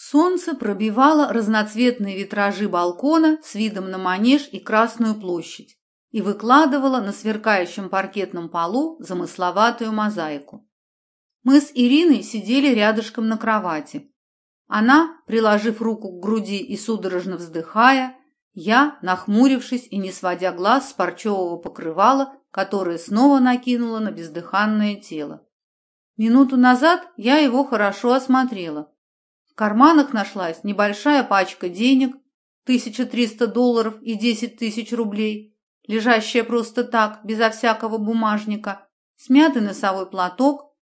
Солнце пробивало разноцветные витражи балкона с видом на Манеж и Красную площадь и выкладывало на сверкающем паркетном полу замысловатую мозаику. Мы с Ириной сидели рядышком на кровати. Она, приложив руку к груди и судорожно вздыхая, я, нахмурившись и не сводя глаз с парчевого покрывала, которое снова накинула на бездыханное тело. Минуту назад я его хорошо осмотрела карманах нашлась небольшая пачка денег, 1300 долларов и 10 тысяч рублей, лежащая просто так, безо всякого бумажника, смятый носовой платок,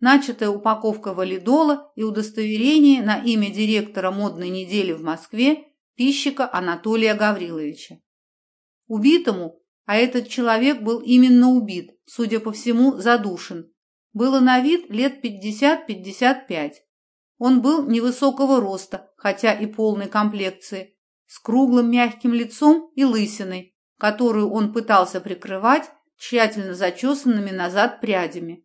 начатая упаковка валидола и удостоверение на имя директора модной недели в Москве пищика Анатолия Гавриловича. Убитому, а этот человек был именно убит, судя по всему, задушен, было на вид лет 50-55. Он был невысокого роста, хотя и полной комплекции, с круглым мягким лицом и лысиной, которую он пытался прикрывать тщательно зачесанными назад прядями.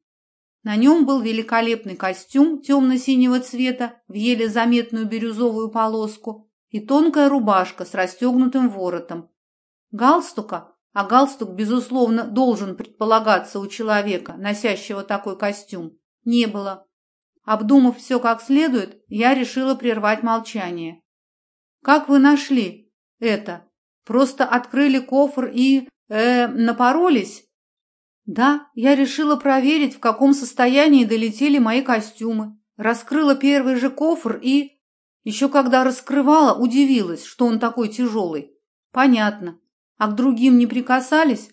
На нем был великолепный костюм темно-синего цвета в еле заметную бирюзовую полоску и тонкая рубашка с расстегнутым воротом. Галстука, а галстук, безусловно, должен предполагаться у человека, носящего такой костюм, не было. Обдумав все как следует, я решила прервать молчание. «Как вы нашли это? Просто открыли кофр и... э напоролись?» «Да, я решила проверить, в каком состоянии долетели мои костюмы. Раскрыла первый же кофр и... Еще когда раскрывала, удивилась, что он такой тяжелый. Понятно. А к другим не прикасались?»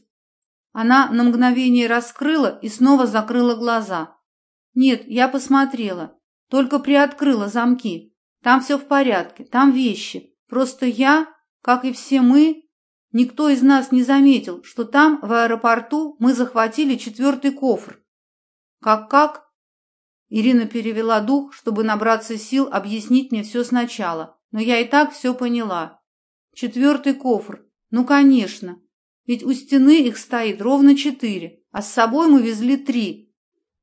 Она на мгновение раскрыла и снова закрыла глаза. Нет, я посмотрела. Только приоткрыла замки. Там все в порядке, там вещи. Просто я, как и все мы, никто из нас не заметил, что там, в аэропорту, мы захватили четвертый кофр. Как-как? Ирина перевела дух, чтобы набраться сил объяснить мне все сначала, но я и так все поняла. Четвертый кофр. Ну, конечно. Ведь у стены их стоит ровно четыре, а с собой мы везли три,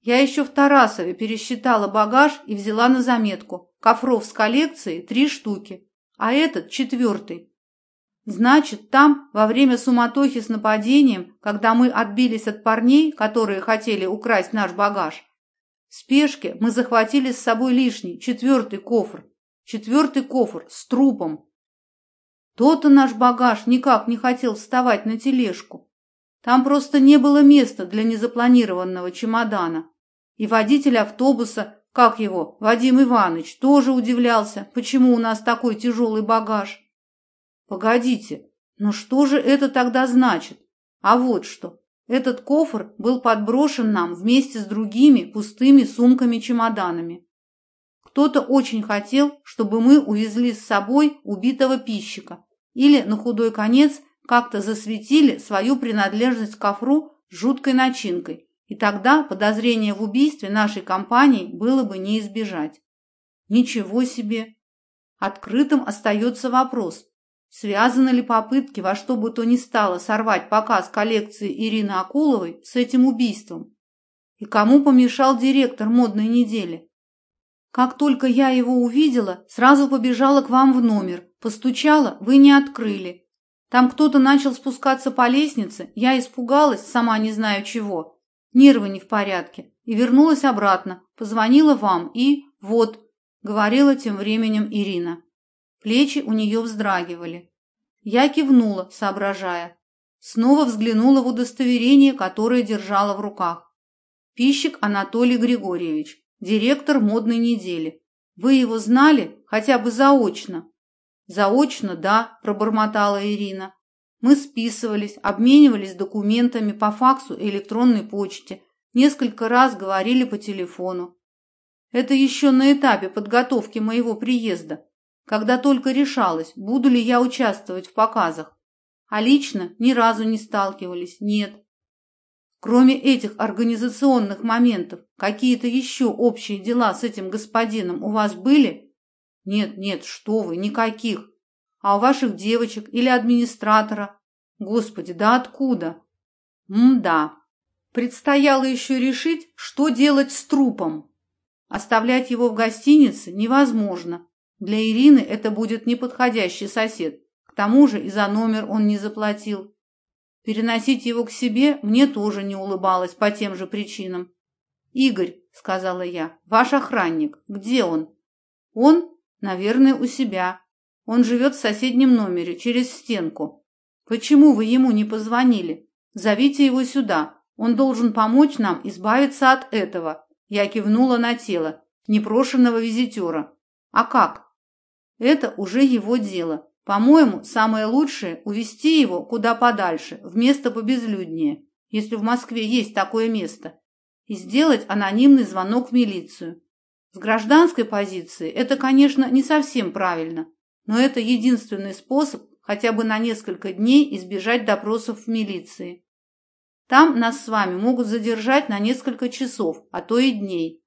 я еще в Тарасове пересчитала багаж и взяла на заметку. Кофров с коллекцией три штуки, а этот четвертый. Значит, там, во время суматохи с нападением, когда мы отбились от парней, которые хотели украсть наш багаж, в спешке мы захватили с собой лишний, четвертый кофр. Четвертый кофр с трупом. То-то наш багаж никак не хотел вставать на тележку. Там просто не было места для незапланированного чемодана. И водитель автобуса, как его, Вадим Иванович, тоже удивлялся, почему у нас такой тяжелый багаж. Погодите, но что же это тогда значит? А вот что. Этот кофр был подброшен нам вместе с другими пустыми сумками-чемоданами. Кто-то очень хотел, чтобы мы увезли с собой убитого пищика или, на худой конец, как-то засветили свою принадлежность к кофру жуткой начинкой, и тогда подозрение в убийстве нашей компании было бы не избежать. Ничего себе! Открытым остается вопрос, связаны ли попытки во что бы то ни стало сорвать показ коллекции Ирины Акуловой с этим убийством? И кому помешал директор модной недели? Как только я его увидела, сразу побежала к вам в номер, постучала, вы не открыли. Там кто-то начал спускаться по лестнице, я испугалась, сама не знаю чего. Нервы не в порядке. И вернулась обратно, позвонила вам и... Вот, говорила тем временем Ирина. Плечи у нее вздрагивали. Я кивнула, соображая. Снова взглянула в удостоверение, которое держала в руках. Пищик Анатолий Григорьевич, директор модной недели. Вы его знали хотя бы заочно? «Заочно, да», – пробормотала Ирина. «Мы списывались, обменивались документами по факсу и электронной почте, несколько раз говорили по телефону. Это еще на этапе подготовки моего приезда, когда только решалась, буду ли я участвовать в показах. А лично ни разу не сталкивались, нет. Кроме этих организационных моментов, какие-то еще общие дела с этим господином у вас были?» Нет, нет, что вы, никаких. А у ваших девочек или администратора? Господи, да откуда? М-да. Предстояло еще решить, что делать с трупом. Оставлять его в гостинице невозможно. Для Ирины это будет неподходящий сосед. К тому же и за номер он не заплатил. Переносить его к себе мне тоже не улыбалось по тем же причинам. «Игорь», — сказала я, — «ваш охранник. Где он?» «Он, наверное, у себя. Он живет в соседнем номере, через стенку. Почему вы ему не позвонили? Зовите его сюда. Он должен помочь нам избавиться от этого». Я кивнула на тело непрошенного визитера. «А как?» «Это уже его дело. По-моему, самое лучшее – увести его куда подальше, в место побезлюднее, если в Москве есть такое место, и сделать анонимный звонок в милицию. С гражданской позиции это, конечно, не совсем правильно, но это единственный способ хотя бы на несколько дней избежать допросов в милиции. Там нас с вами могут задержать на несколько часов, а то и дней.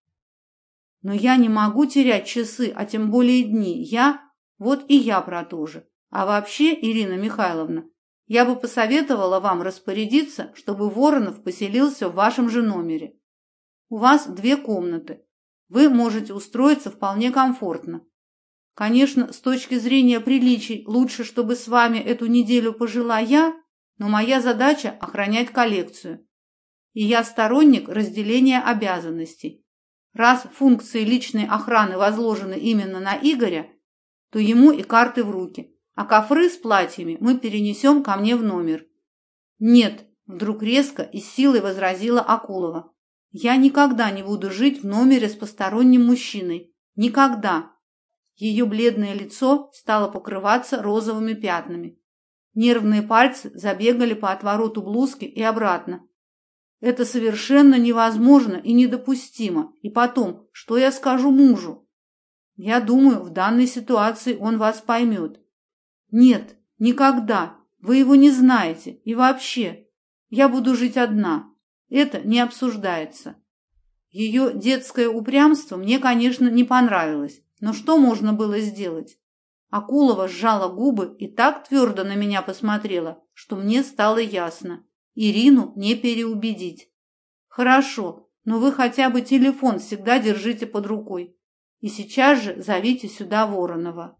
Но я не могу терять часы, а тем более дни. Я вот и я про то же. А вообще, Ирина Михайловна, я бы посоветовала вам распорядиться, чтобы Воронов поселился в вашем же номере. У вас две комнаты. Вы можете устроиться вполне комфортно. Конечно, с точки зрения приличий, лучше, чтобы с вами эту неделю пожила я, но моя задача – охранять коллекцию. И я сторонник разделения обязанностей. Раз функции личной охраны возложены именно на Игоря, то ему и карты в руки, а кофры с платьями мы перенесем ко мне в номер. Нет, вдруг резко и силой возразила Акулова. Я никогда не буду жить в номере с посторонним мужчиной. Никогда. Ее бледное лицо стало покрываться розовыми пятнами. Нервные пальцы забегали по отвороту блузки и обратно. Это совершенно невозможно и недопустимо. И потом, что я скажу мужу? Я думаю, в данной ситуации он вас поймет. Нет, никогда. Вы его не знаете. И вообще, я буду жить одна. Это не обсуждается. Ее детское упрямство мне, конечно, не понравилось. Но что можно было сделать? Акулова сжала губы и так твердо на меня посмотрела, что мне стало ясно. Ирину не переубедить. Хорошо, но вы хотя бы телефон всегда держите под рукой. И сейчас же зовите сюда Воронова.